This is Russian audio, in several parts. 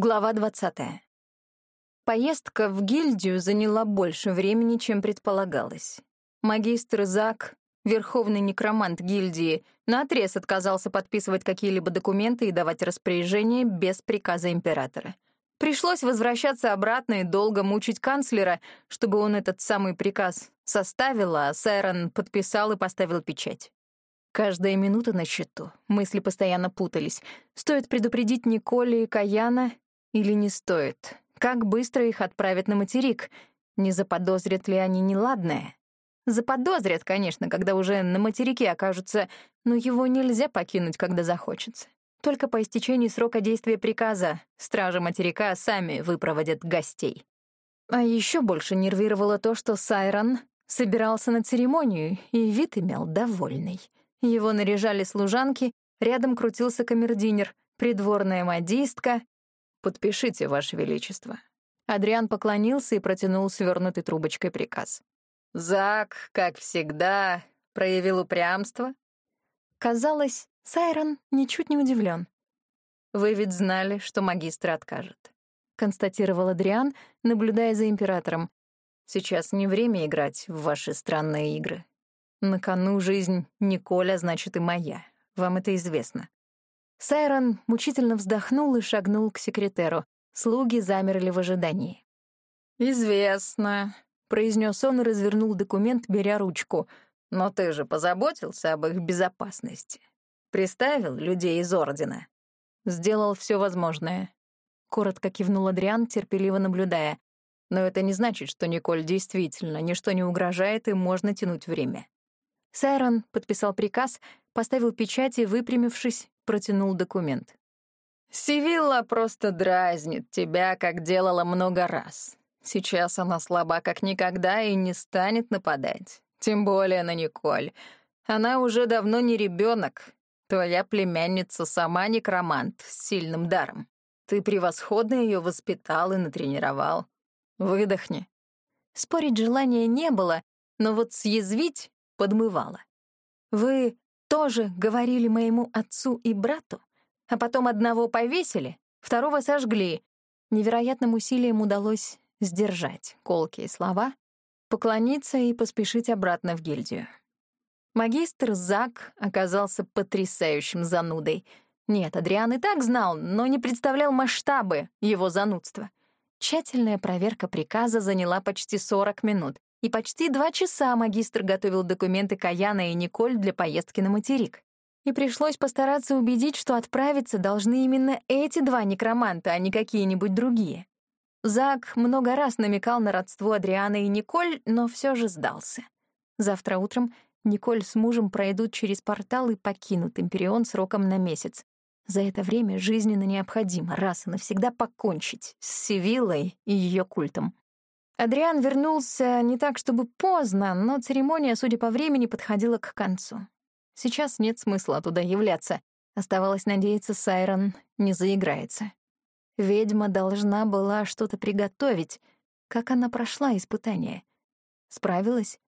Глава 20. Поездка в гильдию заняла больше времени, чем предполагалось. Магистр Зак, верховный некромант гильдии, наотрез отказался подписывать какие-либо документы и давать распоряжения без приказа императора. Пришлось возвращаться обратно и долго мучить канцлера, чтобы он этот самый приказ составил, а Сайрон подписал и поставил печать. Каждая минута на счету. Мысли постоянно путались. Стоит предупредить Николи и Каяна или не стоит? Как быстро их отправят на материк? Не заподозрят ли они неладное? Заподозрят, конечно, когда уже на материке окажутся, но его нельзя покинуть, когда захочется. Только по истечении срока действия приказа стражи материка сами выпроводят гостей. А еще больше нервировало то, что Сайрон собирался на церемонию и вид имел довольный. Его наряжали служанки, рядом крутился камердинер, придворная модистка. «Подпишите, Ваше Величество». Адриан поклонился и протянул свернутой трубочкой приказ. Зак, как всегда, проявил упрямство. Казалось, Сайрон ничуть не удивлен. «Вы ведь знали, что магистр откажет», — констатировал Адриан, наблюдая за императором. «Сейчас не время играть в ваши странные игры. На кону жизнь Николя, значит, и моя. Вам это известно. Сайрон мучительно вздохнул и шагнул к секретеру. Слуги замерли в ожидании. «Известно», — произнес он и развернул документ, беря ручку. «Но ты же позаботился об их безопасности. Приставил людей из Ордена. Сделал все возможное». Коротко кивнул Адриан, терпеливо наблюдая. «Но это не значит, что Николь действительно ничто не угрожает и можно тянуть время. Сайрон подписал приказ, поставил печать и, выпрямившись, протянул документ. «Сивилла просто дразнит тебя, как делала много раз. Сейчас она слаба как никогда и не станет нападать. Тем более на Николь. Она уже давно не ребенок. Твоя племянница сама некромант с сильным даром. Ты превосходно ее воспитал и натренировал. Выдохни». Спорить желания не было, но вот съязвить подмывала. «Вы тоже говорили моему отцу и брату, а потом одного повесили, второго сожгли». Невероятным усилием удалось сдержать колкие слова, поклониться и поспешить обратно в гильдию. Магистр Зак оказался потрясающим занудой. Нет, Адриан и так знал, но не представлял масштабы его занудства. Тщательная проверка приказа заняла почти 40 минут, и почти два часа магистр готовил документы Каяна и Николь для поездки на материк. И пришлось постараться убедить, что отправиться должны именно эти два некроманта, а не какие-нибудь другие. Зак много раз намекал на родство Адриана и Николь, но все же сдался. Завтра утром Николь с мужем пройдут через портал и покинут Империон сроком на месяц. За это время жизненно необходимо раз и навсегда покончить с Севиллой и ее культом. Адриан вернулся не так, чтобы поздно, но церемония, судя по времени, подходила к концу. Сейчас нет смысла туда являться. Оставалось надеяться, Сайрон не заиграется. Ведьма должна была что-то приготовить. Как она прошла испытание? Справилась?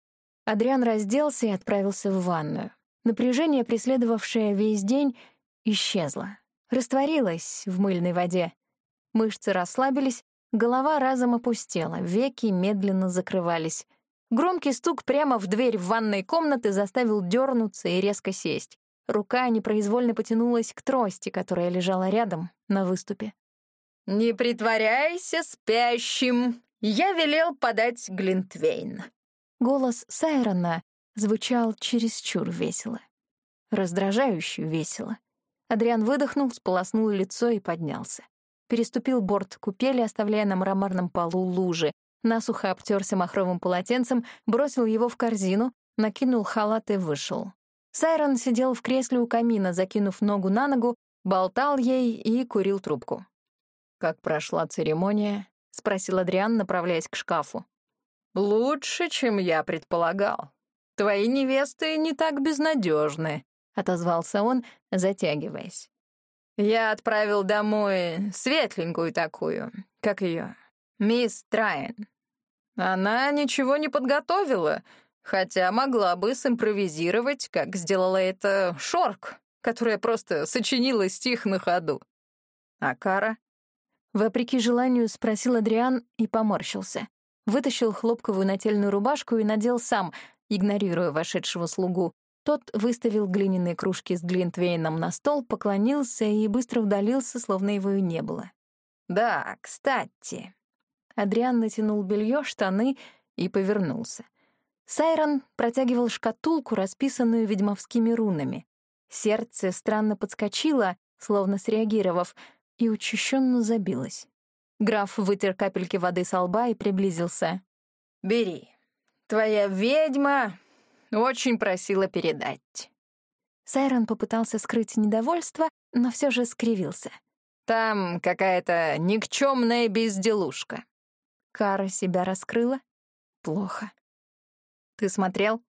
Адриан разделся и отправился в ванную. Напряжение, преследовавшее весь день, исчезло. Растворилось в мыльной воде. Мышцы расслабились, Голова разом опустела, веки медленно закрывались. Громкий стук прямо в дверь в ванной комнаты заставил дернуться и резко сесть. Рука непроизвольно потянулась к трости, которая лежала рядом, на выступе. «Не притворяйся спящим! Я велел подать Глинтвейн!» Голос Сайрона звучал чересчур весело. Раздражающе весело. Адриан выдохнул, сполоснул лицо и поднялся переступил борт купели, оставляя на мраморном полу лужи, насухо обтерся махровым полотенцем, бросил его в корзину, накинул халат и вышел. Сайрон сидел в кресле у камина, закинув ногу на ногу, болтал ей и курил трубку. «Как прошла церемония?» — спросил Адриан, направляясь к шкафу. «Лучше, чем я предполагал. Твои невесты не так безнадежны», — отозвался он, затягиваясь. Я отправил домой светленькую такую, как ее, мисс Трайн. Она ничего не подготовила, хотя могла бы симпровизировать, как сделала это Шорк, которая просто сочинила стих на ходу. А Кара? Вопреки желанию спросил Адриан и поморщился. Вытащил хлопковую нательную рубашку и надел сам, игнорируя вошедшего слугу. Тот выставил глиняные кружки с глинтвейном на стол, поклонился и быстро удалился, словно его и не было. «Да, кстати». Адриан натянул белье, штаны и повернулся. Сайрон протягивал шкатулку, расписанную ведьмовскими рунами. Сердце странно подскочило, словно среагировав, и учащенно забилось. Граф вытер капельки воды со лба и приблизился. «Бери. Твоя ведьма очень просила передать». Сайрон попытался скрыть недовольство, но все же скривился. «Там какая-то никчемная безделушка». Кара себя раскрыла? Плохо. «Ты смотрел?»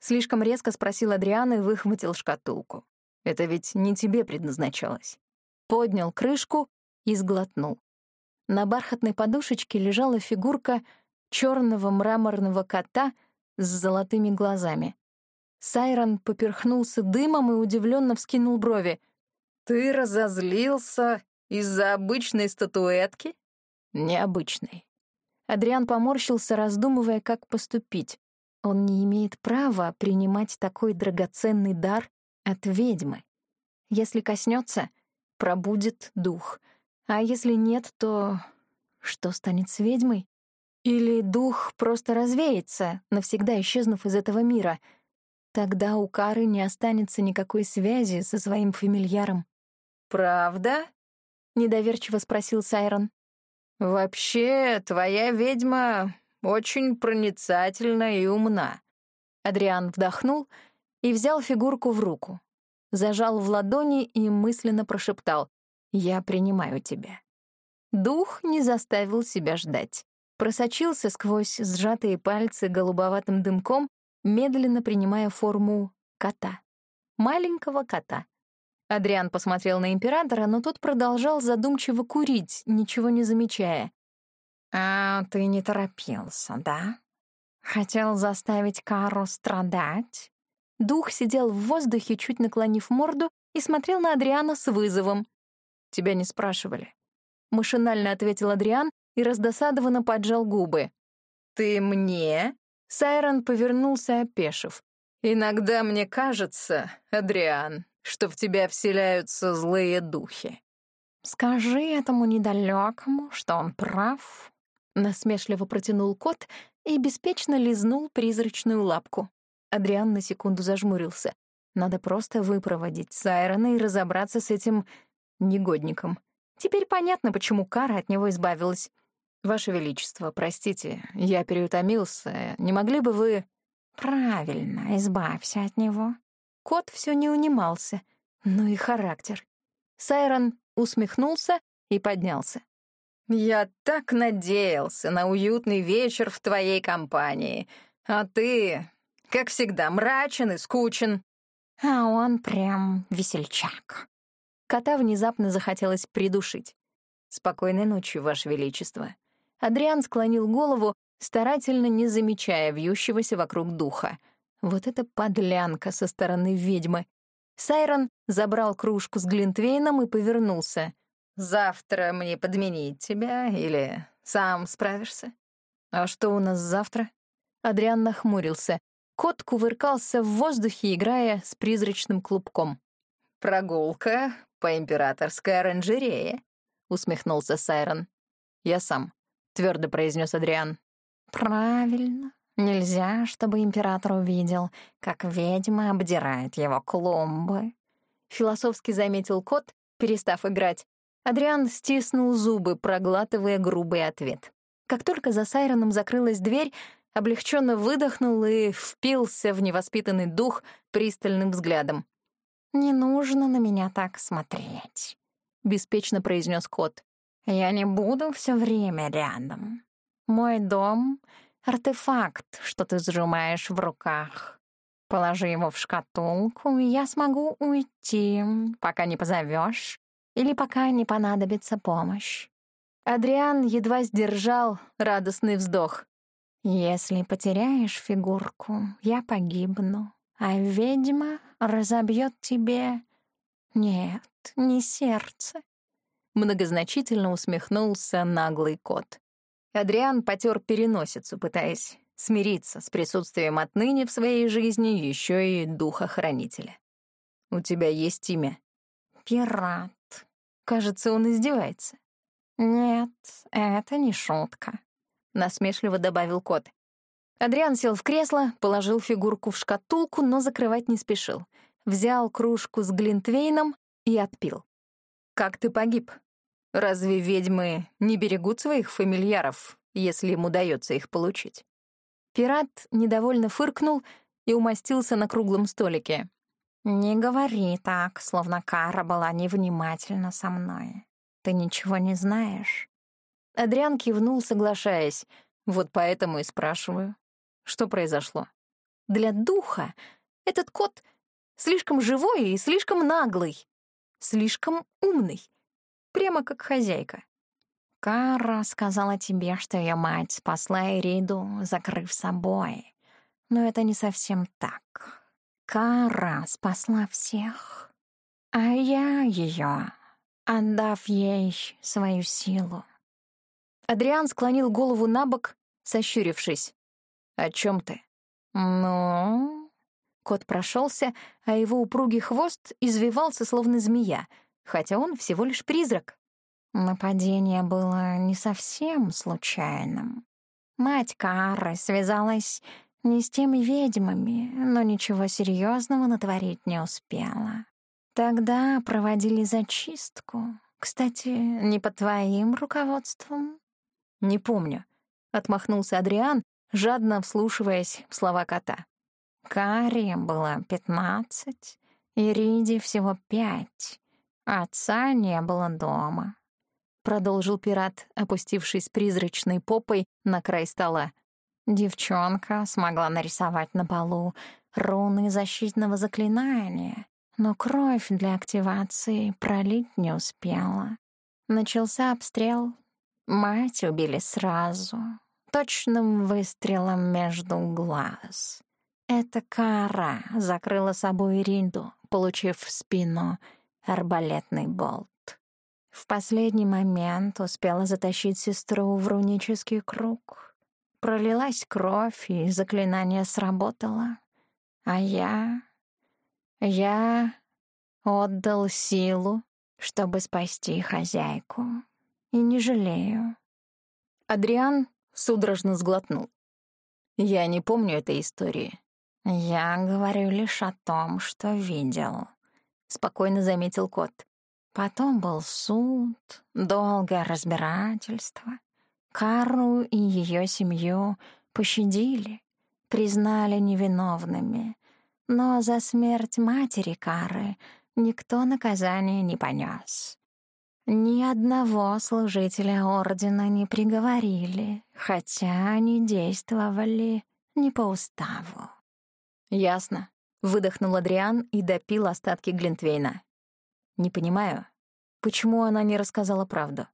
Слишком резко спросил Адриан и выхватил шкатулку. «Это ведь не тебе предназначалось». Поднял крышку и сглотнул. На бархатной подушечке лежала фигурка черного мраморного кота с золотыми глазами. Сайрон поперхнулся дымом и удивленно вскинул брови. «Ты разозлился из-за обычной статуэтки?» «Необычной». Адриан поморщился, раздумывая, как поступить. Он не имеет права принимать такой драгоценный дар от ведьмы. Если коснется, пробудет дух. А если нет, то что станет с ведьмой? Или дух просто развеется, навсегда исчезнув из этого мира? Тогда у Кары не останется никакой связи со своим фамильяром. «Правда?» — недоверчиво спросил Сайрон. «Вообще, твоя ведьма очень проницательна и умна». Адриан вдохнул и взял фигурку в руку. Зажал в ладони и мысленно прошептал «Я принимаю тебя». Дух не заставил себя ждать. Просочился сквозь сжатые пальцы голубоватым дымком, медленно принимая форму кота. Маленького кота. Адриан посмотрел на императора, но тот продолжал задумчиво курить, ничего не замечая. «А ты не торопился, да? Хотел заставить Кару страдать?» Дух сидел в воздухе, чуть наклонив морду, и смотрел на Адриана с вызовом. «Тебя не спрашивали». Машинально ответил Адриан и раздосадованно поджал губы. «Ты мне?» Сайрон повернулся, опешив. «Иногда мне кажется, Адриан, что в тебя вселяются злые духи». «Скажи этому недалекому, что он прав», Насмешливо протянул кот и беспечно лизнул призрачную лапку. Адриан на секунду зажмурился. Надо просто выпроводить Сайрона и разобраться с этим негодником. Теперь понятно, почему Кара от него избавилась. «Ваше Величество, простите, я переутомился. Не могли бы вы...» «Правильно, избавься от него». Кот все не унимался. Ну и характер. Сайрон усмехнулся и поднялся. «Я так надеялся на уютный вечер в твоей компании, а ты, как всегда, мрачен и скучен». «А он прям весельчак». Кота внезапно захотелось придушить. «Спокойной ночи, Ваше Величество». Адриан склонил голову, старательно не замечая вьющегося вокруг духа. Вот это подлянка со стороны ведьмы. Сайрон забрал кружку с Глинтвейном и повернулся. Завтра мне подменить тебя или сам справишься? А что у нас завтра? Адриан нахмурился. Кот кувыркался в воздухе, играя с призрачным клубком. «Прогулка по императорской оранжерее», — усмехнулся Сайрон. «Я сам», — твердо произнес Адриан. «Правильно. Нельзя, чтобы император увидел, как ведьма обдирает его клумбы», — философски заметил кот, перестав играть. Адриан стиснул зубы, проглатывая грубый ответ. Как только за Сайроном закрылась дверь, облегченно выдохнул и впился в невоспитанный дух пристальным взглядом. «Не нужно на меня так смотреть», — беспечно произнес кот. «Я не буду все время рядом. Мой дом — артефакт, что ты сжимаешь в руках. Положи его в шкатулку, и я смогу уйти, пока не позовешь или пока не понадобится помощь. Адриан едва сдержал радостный вздох. «Если потеряешь фигурку, я погибну, а ведьма разобьет тебе... Нет, не сердце». Многозначительно усмехнулся наглый кот. Адриан потер переносицу, пытаясь смириться с присутствием отныне в своей жизни еще и духа-хранителя. «У тебя есть имя?» «Пират». Кажется, он издевается. «Нет, это не шутка», — насмешливо добавил кот. Адриан сел в кресло, положил фигурку в шкатулку, но закрывать не спешил. Взял кружку с глинтвейном и отпил. «Как ты погиб? Разве ведьмы не берегут своих фамильяров, если им удается их получить?» Пират недовольно фыркнул и умостился на круглом столике. «Не говори так, словно Кара была невнимательна со мной. Ты ничего не знаешь?» Адриан кивнул, соглашаясь. «Вот поэтому и спрашиваю. Что произошло?» «Для духа этот кот слишком живой и слишком наглый, слишком умный, прямо как хозяйка. Кара сказала тебе, что ее мать спасла Ириду, закрыв собой. Но это не совсем так. Кара спасла всех, а я ее, отдав ей свою силу. Адриан склонил голову на бок, сощурившись. «О чем ты?» «Ну...» Кот прошелся, а его упругий хвост извивался, словно змея, хотя он всего лишь призрак. Нападение было не совсем случайным. Мать Кары связалась не с теми ведьмами, но ничего серьезного натворить не успела. Тогда проводили зачистку. Кстати, не под твоим руководством? Не помню. Отмахнулся Адриан, жадно вслушиваясь в слова кота. Каре было пятнадцать, Ириде всего пять. Отца не было дома. — продолжил пират, опустившись призрачной попой на край стола. Девчонка смогла нарисовать на полу руны защитного заклинания, но кровь для активации пролить не успела. Начался обстрел. Мать убили сразу, точным выстрелом между глаз. Эта кара закрыла собой Ринду, получив в спину арбалетный болт. В последний момент успела затащить сестру в рунический круг. Пролилась кровь, и заклинание сработало. А я... я отдал силу, чтобы спасти хозяйку. И не жалею. Адриан судорожно сглотнул. Я не помню этой истории. Я говорю лишь о том, что видел, — спокойно заметил кот. Потом был суд, долгое разбирательство. Кару и ее семью пощадили, признали невиновными, но за смерть матери Кары никто наказания не понес. Ни одного служителя ордена не приговорили, хотя они действовали не по уставу. «Ясно», — выдохнул Адриан и допил остатки Глинтвейна. Не понимаю, почему она не рассказала правду?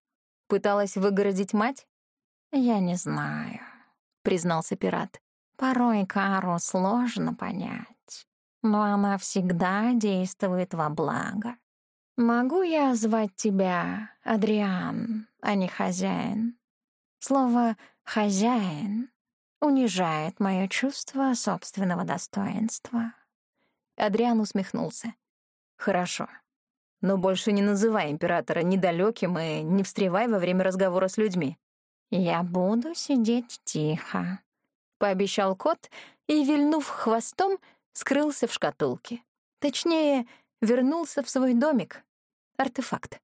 Пыталась выгородить мать? Я не знаю, признался пират. Порой Кару сложно понять, но она всегда действует во благо. Могу я звать тебя Адриан, а не хозяин? Слово «хозяин» унижает мое чувство собственного достоинства. Адриан усмехнулся. «Хорошо. Но больше не называй императора недалеким и не встревай во время разговора с людьми. «Я буду сидеть тихо», — пообещал кот и, вильнув хвостом, скрылся в шкатулке. Точнее, вернулся в свой домик. Артефакт.